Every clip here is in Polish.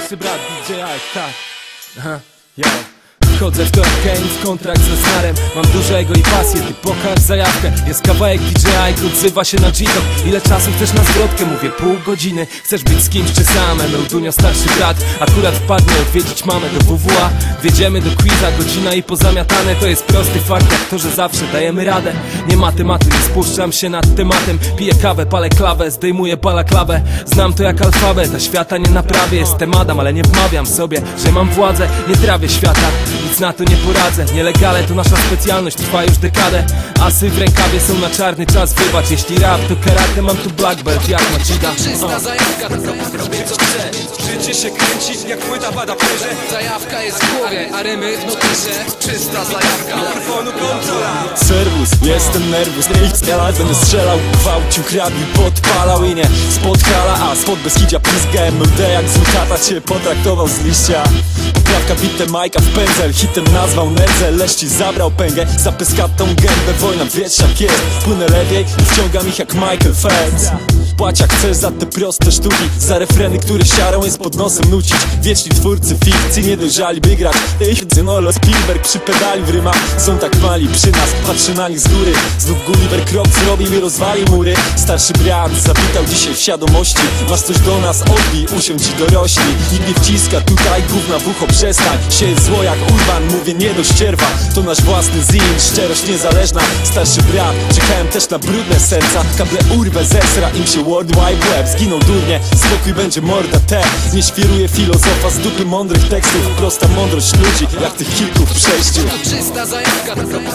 Se brat, DJ-a je Aha, jao. Wchodzę w to jak Kane w kontrakt ze Snarem. Mam dużo ego i pasję, ty pokaż zajawkę. Jest kawałek DJI, odzywa się na G-Talk. Ile czasu chcesz na zwrotkę? Mówię pół godziny. Chcesz być z kimś czy sam? Emełdunio starszy brat. Akurat wpadnie odwiedzić mamę do WWA Wjedziemy do quiza, godzina i pozamiatane. To jest prosty fakt, jak to, że zawsze dajemy radę. Nie ma tematu, nie spuszczam się nad tematem. Piję kawę, palę klawę, zdejmuję balaklawę. Znam to jak alfabet, a świata nie naprawię. Jestem Adam, ale nie wmawiam sobie, że mam władzę. Nie trawię świata, nic na to nie poradzę. Nielegale to nasza specjalność, trwa już dekadę. Asy w rękawie są na czarny czas, wybacz Jeśli rap to karate, mam tu black belt jak Machida Czysta zajawka, Robię co chcę, życie się kręci jak płyta w adapterze zajawka jest w głowie, a rymy w noterze Czysta zajawka. Mikrofonu kontrola. Serwus, jestem nerwus. Nie ja będę strzelał, gwałcił, kradł i podpalał I nie spod hala, a spod Beskidzia Pizga MLD jak zły tata cię potraktował z liścia. Poprawka bitem Majka w pędzel Hitem nazwał nędzę, leści zabrał pęgę Za pyskatą gębę, wojna wiesz jak jest Płynę lepiej i wciągam ich jak Michael Phelps. Płać jak chcesz za te proste sztuki Za refreny, które siarą jest pod nosem nucić. Wieczni twórcy fikcji nie dojrzali by grać. Ich Zynolo Spielberg przy pedali w rymach. Są tak mali przy nas, patrzę na nich z góry. Znów Gulliver krok zrobił i rozwalił mury. Starszy brat zawitał dzisiaj w świadomości. Masz coś do nas, odbij, usiądź i dorośli. Nikt nie wciska tutaj gówna w ucho, przestań. Się zło jak mówię nie do ścierwa To nasz własny zin, szczerość niezależna Starszy brat, czekałem też na brudne serca. Kable urwę, zesra im się World Wide Web Zginą durnie, spokój będzie morda te. Nie świruje filozofa z dupy mądrych tekstów. Prosta mądrość ludzi, jak tych kilku w przejściu. Czysta zajawka,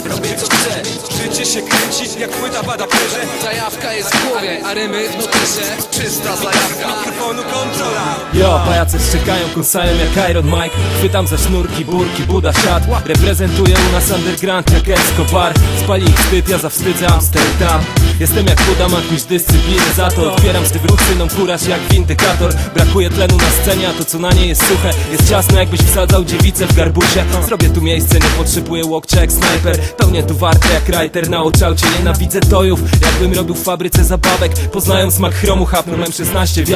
Robię co chcę, życie się kręci jak płyta w adapterze zajawka jest w głowie, a rymy w noterze Czysta zajawka. Mikrofonu kontrola. Yo, pajace szczekają, kąsają jak Iron Mike. Chwytam za sznurki, burki, Buda siad Reprezentuję u nas underground jak Escobar. Spali ich wstyd, ja zawstydzę Amsterdam. Jestem jak Buda, mam jakąś dyscyplinę Za to. Otwieram z wywrócą kuraż jak windykator. Brakuje tlenu na scenie, a to co na nie jest suche Jest ciasno jakbyś wsadzał dziewicę w garbusie. Zrobię tu miejsce, nie potrzebuję łokcia jak snajper. Pełnię tu wartę jak writer na oczałcie Nienawidzę tojów, jakbym robił w fabryce zabawek. Poznają smak chromu, hapną M16 w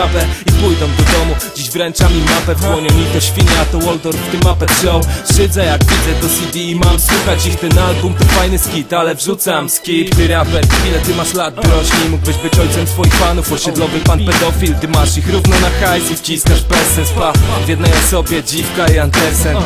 I pójdą do domu, dziś wręczam im mapę W dłonią mi to świnia, to Waldorf w tym mapę show Szydzę jak widzę to CD i mam słuchać ich. Ten album to fajny skit, ale wrzucam skip. Ty raper, ile ty masz lat, dorośli Mógłbyś być ojcem swoich fanów Osiedlowy pan pedofil, ty masz ich równo na hajs I wciskasz bez sens, pa W jednej osobie dziwka i Andersen